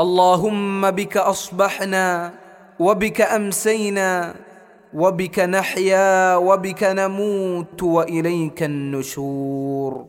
اللهم بك أصبحنا وبك أمسينا وبك نحيا وبك نموت وإليك النشور.